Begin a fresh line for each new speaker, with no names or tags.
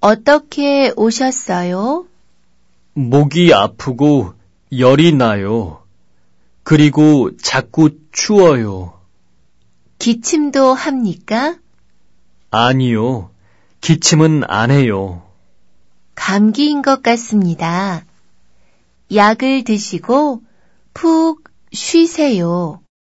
어떻게 오셨어요?
목이 아프고 열이 나요. 그리고 자꾸 추워요.
기침도 합니까?
아니요. 기침은 안 해요.
감기인 것 같습니다. 약을 드시고 푹 쉬세요.